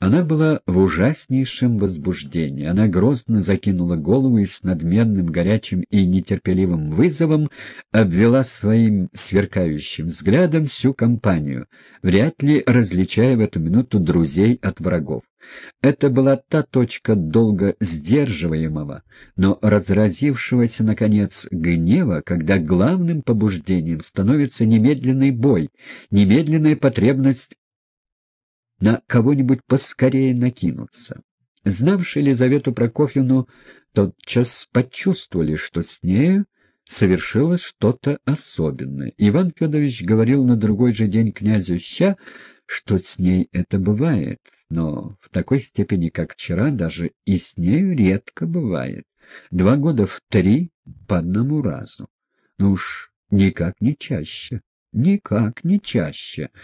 Она была в ужаснейшем возбуждении. Она грозно закинула голову и с надменным, горячим и нетерпеливым вызовом обвела своим сверкающим взглядом всю компанию, вряд ли различая в эту минуту друзей от врагов. Это была та точка долго сдерживаемого, но разразившегося, наконец, гнева, когда главным побуждением становится немедленный бой, немедленная потребность на кого-нибудь поскорее накинуться. Знавшие Елизавету Прокофьевну тотчас почувствовали, что с нею совершилось что-то особенное. Иван Федорович говорил на другой же день князю Ща, что с ней это бывает, но в такой степени, как вчера, даже и с нею редко бывает. Два года в три по одному разу. Ну уж никак не чаще, никак не чаще. —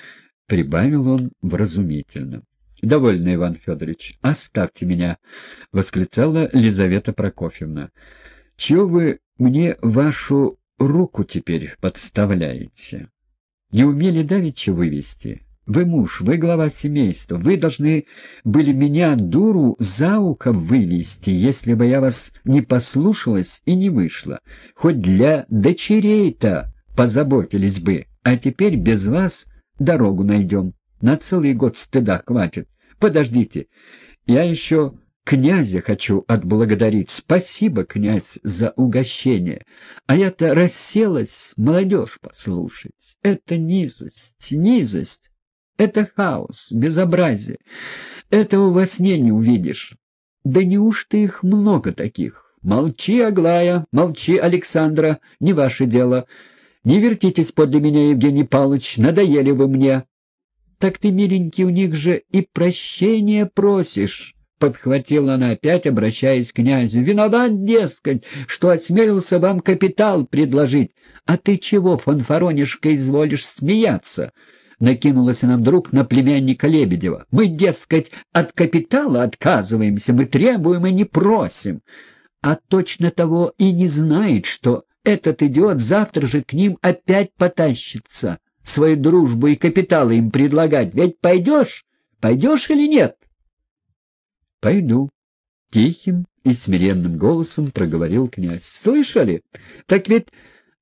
прибавил он вразумительно. — Довольно, Иван Федорович, оставьте меня, — восклицала Лизавета Прокофьевна. — Чего вы мне вашу руку теперь подставляете? Не умели давеча вывести? Вы муж, вы глава семейства, вы должны были меня, дуру, за ухо вывести, если бы я вас не послушалась и не вышла. Хоть для дочерей-то позаботились бы, а теперь без вас дорогу найдем. На целый год стыда хватит. Подождите, я еще князя хочу отблагодарить. Спасибо, князь, за угощение. А я-то расселась молодежь послушать. Это низость, низость. Это хаос, безобразие. Этого во сне не увидишь. Да неужто их много таких? Молчи, Аглая, молчи, Александра, не ваше дело. Не вертитесь подле меня, Евгений Павлович, надоели вы мне. Так ты, миленький, у них же и прощения просишь, — подхватила она опять, обращаясь к князю. Виноват, дескать, что осмелился вам капитал предложить. А ты чего, фанфаронишка, изволишь смеяться? Накинулась она вдруг на племянника Лебедева. Мы, дескать, от капитала отказываемся, мы требуем и не просим. А точно того и не знает, что этот идиот завтра же к ним опять потащится, свою дружбу и капиталы им предлагать. Ведь пойдешь? Пойдешь или нет? — Пойду. Тихим и смиренным голосом проговорил князь. — Слышали? Так ведь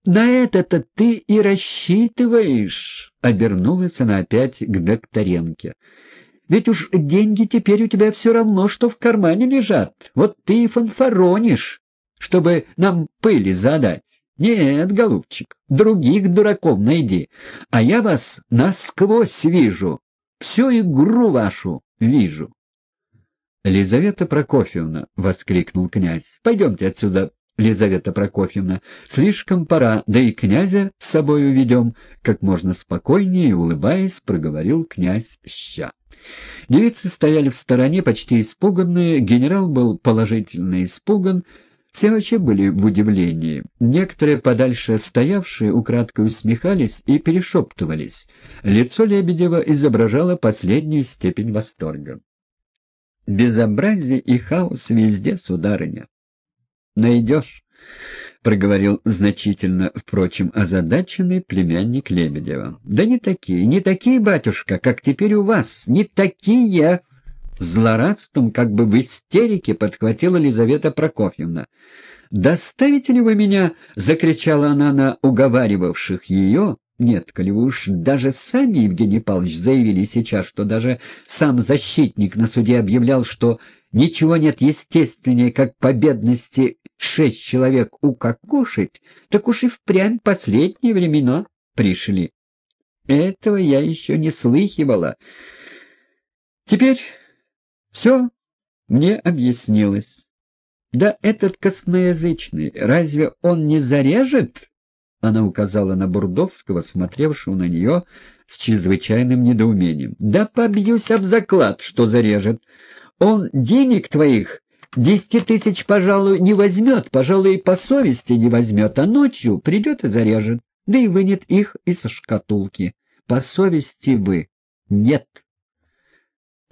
на это-то ты и рассчитываешь, — обернулась она опять к Докторенке. — Ведь уж деньги теперь у тебя все равно, что в кармане лежат. Вот ты и фанфаронишь чтобы нам пыли задать. Нет, голубчик, других дураков найди, а я вас насквозь вижу, всю игру вашу вижу. — Лизавета Прокофьевна! — воскликнул князь. — Пойдемте отсюда, Лизавета Прокофьевна. Слишком пора, да и князя с собой уведем. Как можно спокойнее, улыбаясь, проговорил князь Ща. Девицы стояли в стороне, почти испуганные. Генерал был положительно испуган. Все вообще были в удивлении. Некоторые подальше стоявшие украдкой усмехались и перешептывались. Лицо Лебедева изображало последнюю степень восторга. «Безобразие и хаос везде, сударыня». «Найдешь», — проговорил значительно, впрочем, озадаченный племянник Лебедева. «Да не такие, не такие, батюшка, как теперь у вас, не такие!» Злорадством, как бы в истерике, подхватила Лизавета Прокофьевна. «Доставите ли вы меня?» — закричала она на уговаривавших ее. «Нет, коли вы уж даже сами, Евгений Павлович, заявили сейчас, что даже сам защитник на суде объявлял, что ничего нет естественнее, как по бедности шесть человек укокошить, так уж и впрямь последние времена пришли. Этого я еще не слыхивала. Теперь все мне объяснилось. Да этот косноязычный, разве он не зарежет? Она указала на Бурдовского, смотревшего на нее с чрезвычайным недоумением. Да побьюсь об заклад, что зарежет. Он денег твоих десяти тысяч, пожалуй, не возьмет, пожалуй, и по совести не возьмет, а ночью придет и зарежет, да и вынет их из шкатулки. По совести вы нет.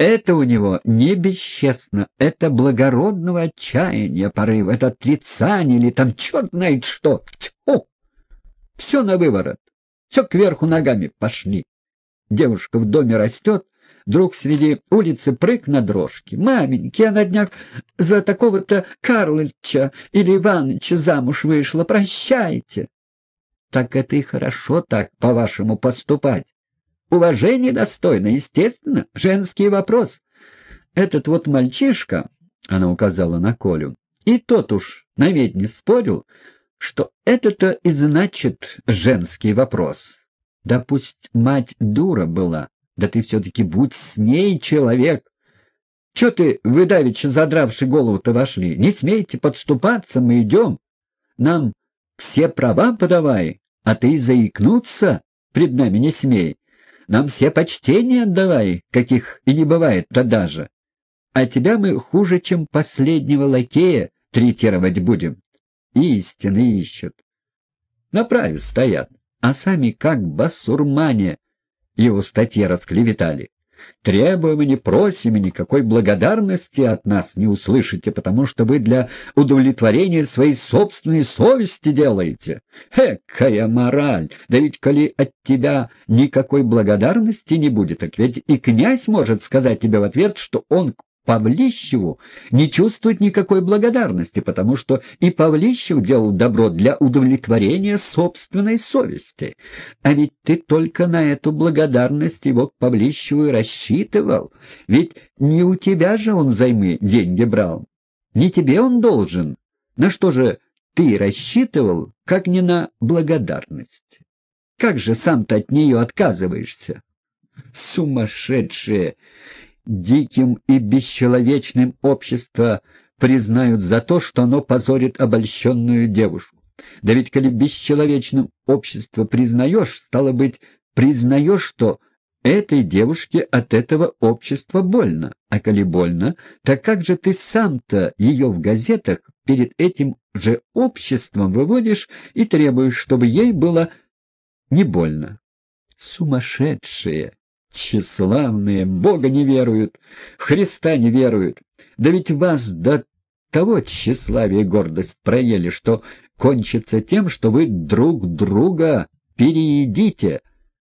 Это у него не бесчестно, это благородного отчаяния порыв, это отрицание или там черт знает что. Тьфу! Все на выворот, все кверху ногами пошли. Девушка в доме растет, вдруг среди улицы прыг на дрожке. Маменьки, я на днях за такого-то Карлыча или Иваныча замуж вышла. Прощайте. Так это и хорошо так, по-вашему, поступать. Уважение достойно, естественно, женский вопрос. Этот вот мальчишка, — она указала на Колю, — и тот уж на не спорил, что это-то и значит женский вопрос. Да пусть мать дура была, да ты все-таки будь с ней человек. Че ты, вы давеча задравши голову-то вошли? Не смейте подступаться, мы идем. Нам все права подавай, а ты заикнуться пред нами не смей. Нам все почтения отдавай, каких и не бывает-то даже. А тебя мы хуже, чем последнего лакея, третировать будем. Истины ищут. Направе стоят а сами как басурмане его статье расклеветали. Требуем не просим, и никакой благодарности от нас не услышите, потому что вы для удовлетворения своей собственной совести делаете. Экая мораль! Да ведь коли от тебя никакой благодарности не будет, так ведь и князь может сказать тебе в ответ, что он Павлищеву не чувствует никакой благодарности, потому что и Павлищев делал добро для удовлетворения собственной совести. А ведь ты только на эту благодарность его к Павлищеву и рассчитывал. Ведь не у тебя же он займы деньги брал. Не тебе он должен. На что же ты рассчитывал, как не на благодарность? Как же сам-то от нее отказываешься? Сумасшедшие! Диким и бесчеловечным общество признают за то, что оно позорит обольщенную девушку. Да ведь, коли бесчеловечным общество признаешь, стало быть, признаешь, что этой девушке от этого общества больно. А коли больно, так как же ты сам-то ее в газетах перед этим же обществом выводишь и требуешь, чтобы ей было не больно? Сумасшедшие! Тщеславные, Бога не веруют, в Христа не веруют. Да ведь вас до того тщеславие и гордость проели, что кончится тем, что вы друг друга переедите.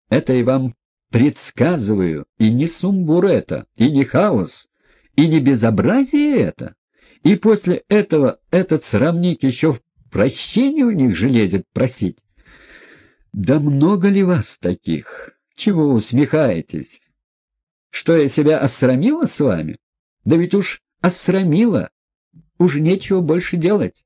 Это и вам предсказываю, и не сумбур это, и не хаос, и не безобразие это. И после этого этот срамник еще в прощении у них же лезет просить. Да много ли вас таких? Чего усмехаетесь? Что я себя осрамила с вами? Да ведь уж осрамила. Уж нечего больше делать.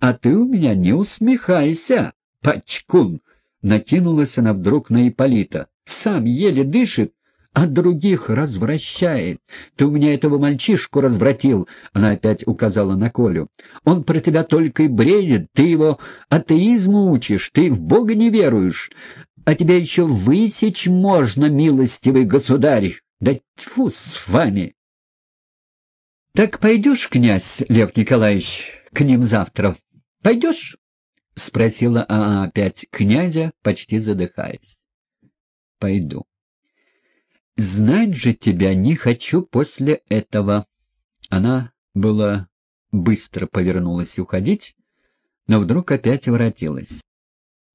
А ты у меня не усмехайся, пачкун! Накинулась она вдруг на Иполита. Сам еле дышит, а других развращает. Ты у меня этого мальчишку развратил, — она опять указала на Колю. Он про тебя только и бредит, ты его атеизму учишь, ты в Бога не веруешь а тебя еще высечь можно, милостивый государь! Да тьфу с вами! — Так пойдешь, князь Лев Николаевич, к ним завтра? Пойдешь? — спросила она опять князя, почти задыхаясь. — Пойду. — Знать же тебя не хочу после этого. Она была быстро повернулась уходить, но вдруг опять воротилась. —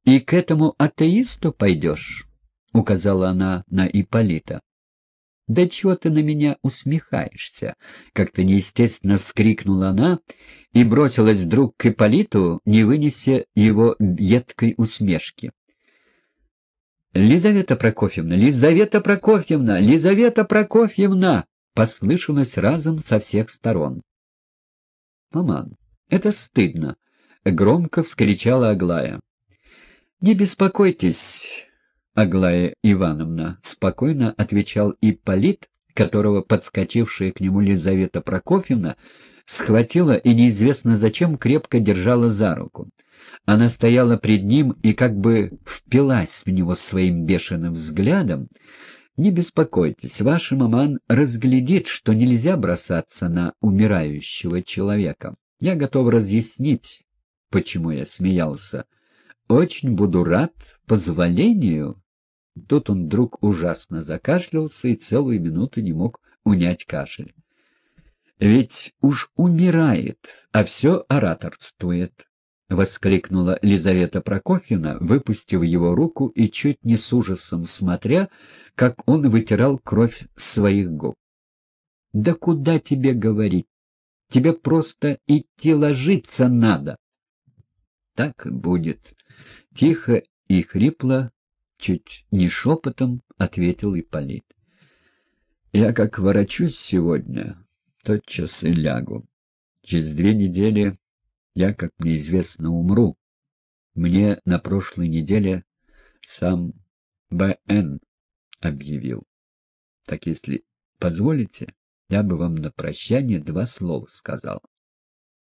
И к этому атеисту пойдешь? — указала она на Иполита. — Да чего ты на меня усмехаешься? — как-то неестественно вскрикнула она и бросилась вдруг к Иполиту, не вынеся его едкой усмешки. — Лизавета Прокофьевна, Лизавета Прокофьевна, Лизавета Прокофьевна! — послышалось разом со всех сторон. — Маман, это стыдно! — громко вскричала Аглая. «Не беспокойтесь, Аглая Ивановна», — спокойно отвечал Ипполит, которого подскочившая к нему Лизавета Прокофьевна схватила и неизвестно зачем крепко держала за руку. Она стояла пред ним и как бы впилась в него своим бешеным взглядом. «Не беспокойтесь, ваша маман разглядит, что нельзя бросаться на умирающего человека. Я готов разъяснить, почему я смеялся». Очень буду рад позволению. Тут он вдруг ужасно закашлялся и целую минуту не мог унять кашель. Ведь уж умирает, а все ораторствует. воскликнула Лизавета Прокофьевна, выпустив его руку и чуть не с ужасом смотря, как он вытирал кровь своих губ. — Да куда тебе говорить? Тебе просто идти ложиться надо. — Так будет. Тихо и хрипло, чуть не шепотом, ответил Ипполит. — Я как ворочусь сегодня, тотчас и лягу. Через две недели я, как мне известно, умру. Мне на прошлой неделе сам Б.Н. объявил. Так если позволите, я бы вам на прощание два слова сказал.